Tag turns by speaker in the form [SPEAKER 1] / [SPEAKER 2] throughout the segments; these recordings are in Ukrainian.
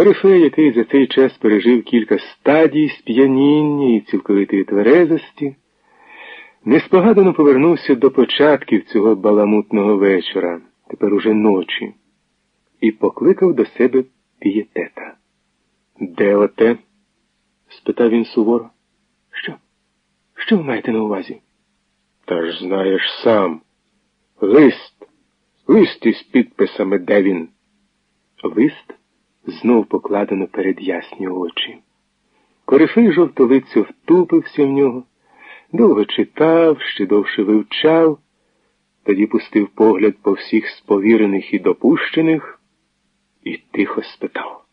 [SPEAKER 1] Корифей, який за цей час пережив кілька стадій сп'яніння і цілковитої тверезості, неспогадано повернувся до початків цього баламутного вечора, тепер уже ночі, і покликав до себе пієтета. Де оте? спитав він суворо. Що? Що ви маєте на увазі? Та ж знаєш сам. Лист. Лист із підписами, де він? Лист знов покладено перед ясні очі. Корифей жовтолицю втупився в нього, довго читав, ще довше вивчав, тоді пустив погляд по всіх сповірених і допущених і тихо спитав.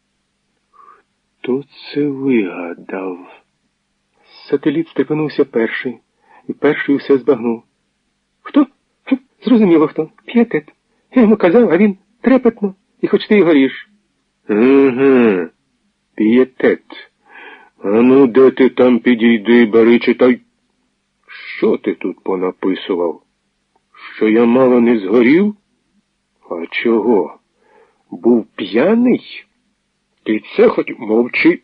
[SPEAKER 1] Хто це вигадав? Сателіт степенувся перший і перший усе збагнув. Хто? Зрозуміло хто. П'ятет. Я йому казав, а він трепетно, і хоч ти й горіш. Угу. П'єтет. А ну, де ти там підійди, бери читай. Що ти тут понаписував? Що я мало не згорів? А чого? Був п'яний? Ти це хоч мовчи.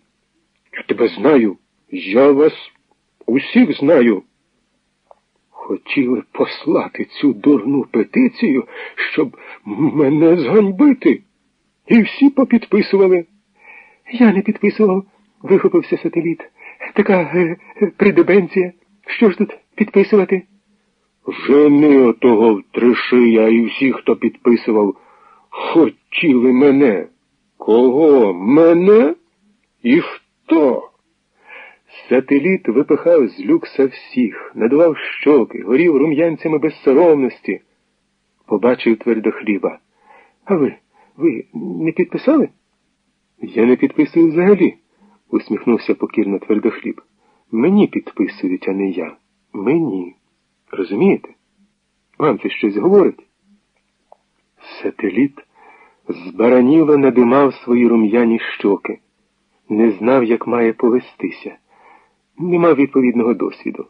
[SPEAKER 1] Я тебе знаю. Я вас усіх знаю. Хотіли послати цю дурну петицію, щоб мене зганьбити. І всі попідписували. Я не підписував, вихопився сателіт. Така е, е, придебенція. Що ж тут підписувати? Жени отого втришия і всі, хто підписував, хотіли мене. Кого? Мене? І хто? Сателіт випихав з люкса всіх, надував щоки, горів рум'янцями безсоромності. Побачив твердохліба. А ви? Ви не підписали? Я не підписую взагалі, усміхнувся покірно твердохліб. Мені підписують, а не я. Мені. Розумієте? Вам це щось говорить? Сателіт збараніло надимав свої рум'яні щоки, не знав, як має повестися, не мав відповідного досвіду.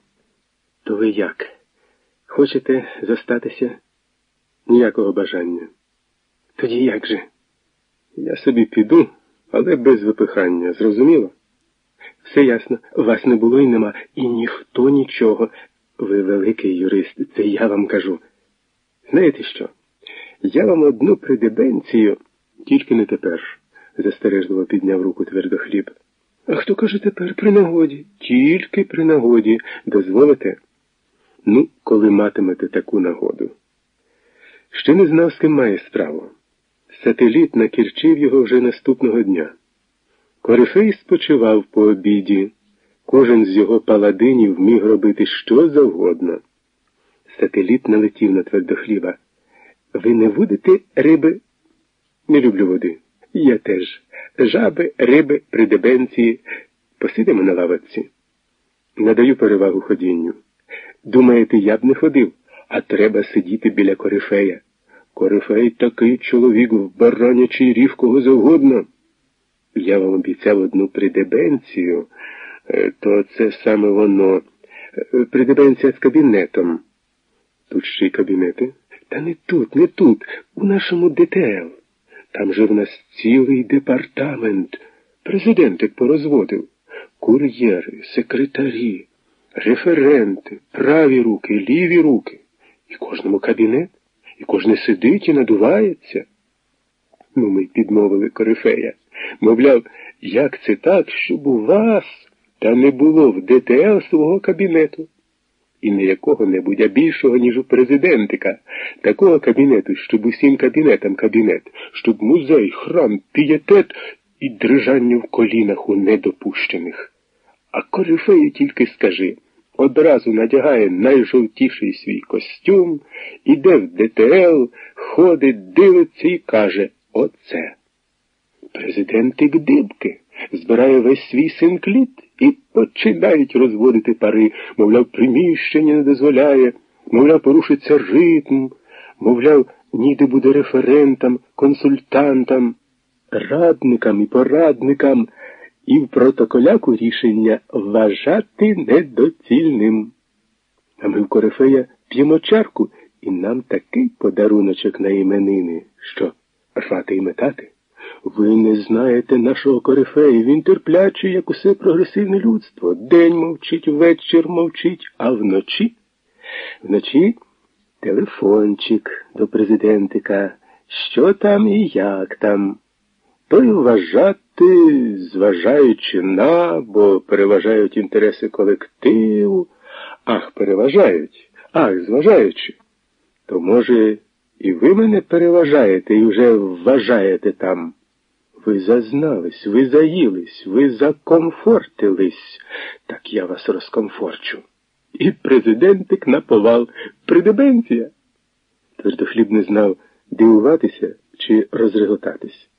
[SPEAKER 1] То ви як? Хочете зостатися? Ніякого бажання. Тоді як же? Я собі піду, але без випихання, зрозуміло? Все ясно, вас не було і нема, і ніхто нічого. Ви великий юрист, це я вам кажу. Знаєте що? Я вам одну придебенцію, тільки не тепер, застережливо підняв руку твердохліб. А хто каже тепер при нагоді? Тільки при нагоді. Дозволите? Ну, коли матимете таку нагоду. Ще не знав, з ким має справу. Сателіт накірчив його вже наступного дня. Корифей спочивав по обіді. Кожен з його паладинів міг робити що завгодно. Сателіт налетів на твердохліба. Ви не будете риби? Не люблю води. Я теж. Жаби, риби, придебенції. Посидимо на лавочці. Надаю перевагу ходінню. Думаєте, я б не ходив, а треба сидіти біля корифея. Корифей такий чоловік в баранячий рів кого завгодно. Я вам обіцяв одну придебенцію, е, то це саме воно. Е, придебенція з кабінетом. Тут ще й кабінети? Та не тут, не тут, у нашому ДТЛ. Там же в нас цілий департамент. Президентик порозводив. Кур'єри, секретарі, референти, праві руки, ліві руки. І кожному кабінет, і кожне сидить і надувається. Ну, ми підмовили корифея. Мовляв, як це так, щоб у вас та не було в ДТЛ свого кабінету? І не якого-небудь, а більшого, ніж у президентика, такого кабінету, щоб усім кабінетам кабінет, щоб музей, храм, пієтет і дрижання в колінах у недопущених. А корифею тільки скажи, одразу надягає найжовтіший свій костюм, іде в ДТЛ, ходить, дивиться і каже Оце. Президентик дибки збирає весь свій синкліт і починають розводити пари, мовляв, приміщення не дозволяє, мовляв, порушиться ритм, мовляв, ніде буде референтам, консультантам, радникам і порадникам, і в протоколяку рішення вважати недоцільним. А ми в Корифея п'ємо чарку, і нам такий подаруночок на іменини, що рвати і метати. Ви не знаєте нашого корифея. Він терплячий, як усе прогресивне людство. День мовчить, вечір мовчить, а вночі. Вночі телефончик до президентика. Що там і як там? То й вважати, зважаючи на, бо переважають інтереси колективу. Ах, переважають, ах, зважаючи. То, може, і ви мене переважаєте і вже вважаєте там. Ви зазнались, ви заїлись, ви закомфортились, так я вас розкомфорчу. І президентик наповал придебенція. Твердохліб не знав, дивуватися чи розреготатись.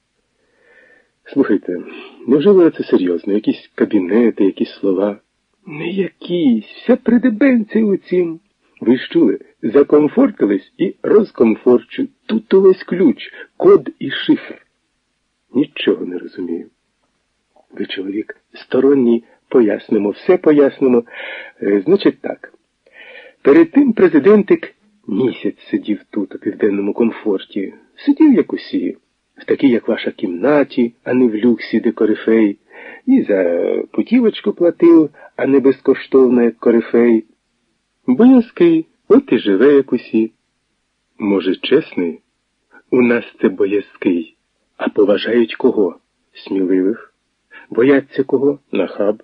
[SPEAKER 1] Слухайте, невже ви це серйозно? Якісь кабінети, якісь слова? Не якісь, вся придебенція у цім. Ви ж чули, закомфортились і розкомфорчу. Тут увесь ключ, код і шифр. Нічого не розумію. Ви, чоловік, сторонній, пояснимо, все пояснимо. Е, значить так. Перед тим президентик місяць сидів тут, у південному комфорті. Сидів, як усі, в такій, як ваша кімнаті, а не в люксі, де корифей, і за путівочку платив, а не безкоштовно, як корифей. Боязкий, от і живе, як усі. Може, чесний? У нас це боязкий. А поважають кого? Сміливих. Бояться кого? Нахаб.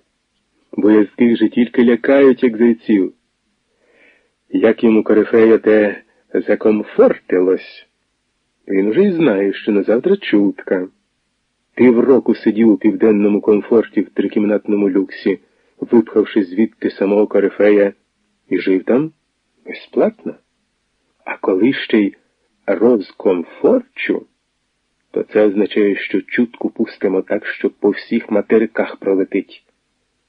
[SPEAKER 1] Боязких же тільки лякають, як зайців. Як йому корифея те закомфортилось, він уже й знає, що на завтра чутка. Півроку сидів у південному комфорті в трикімнатному люксі, випхавши звідти самого корифея, і жив там безплатно. А коли ще й розкомфорчу, то це означає, що чутку пустимо так, що по всіх материках пролетить.